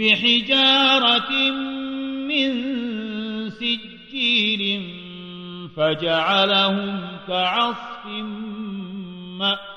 بحجارة من سجيل فجعلهم كعصف مأكول.